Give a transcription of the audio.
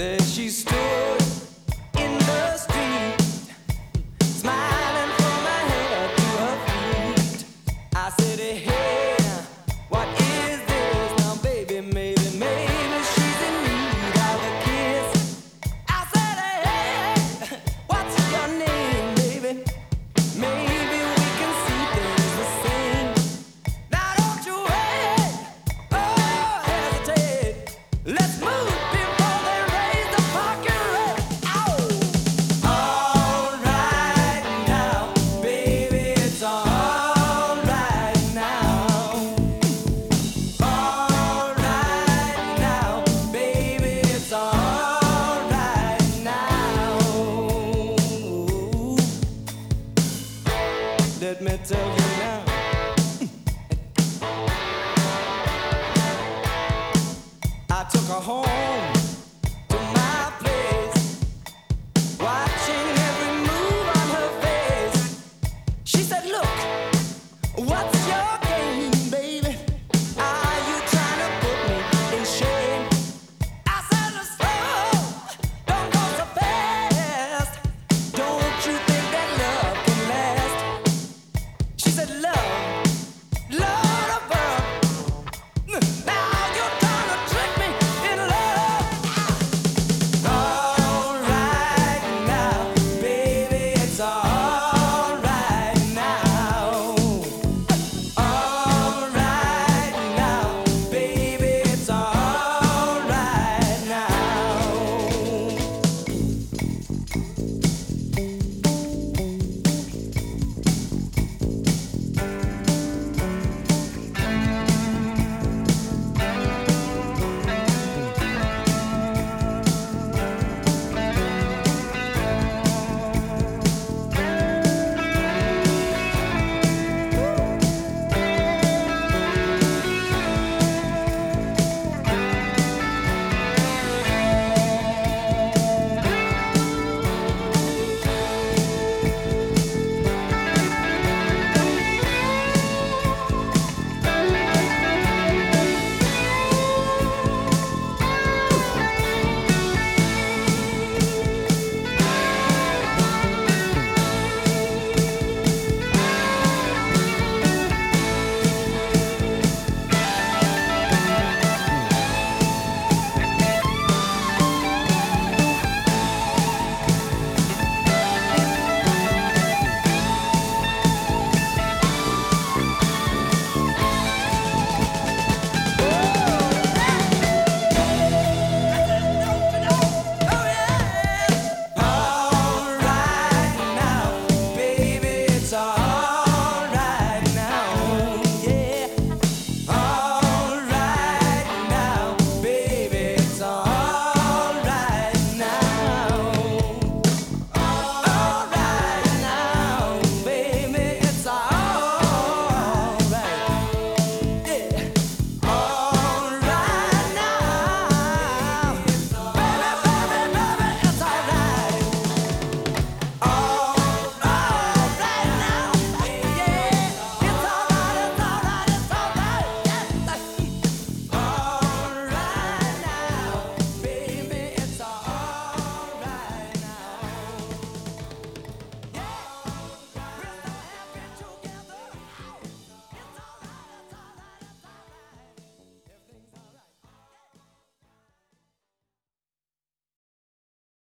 said, Hey, Me tell you now.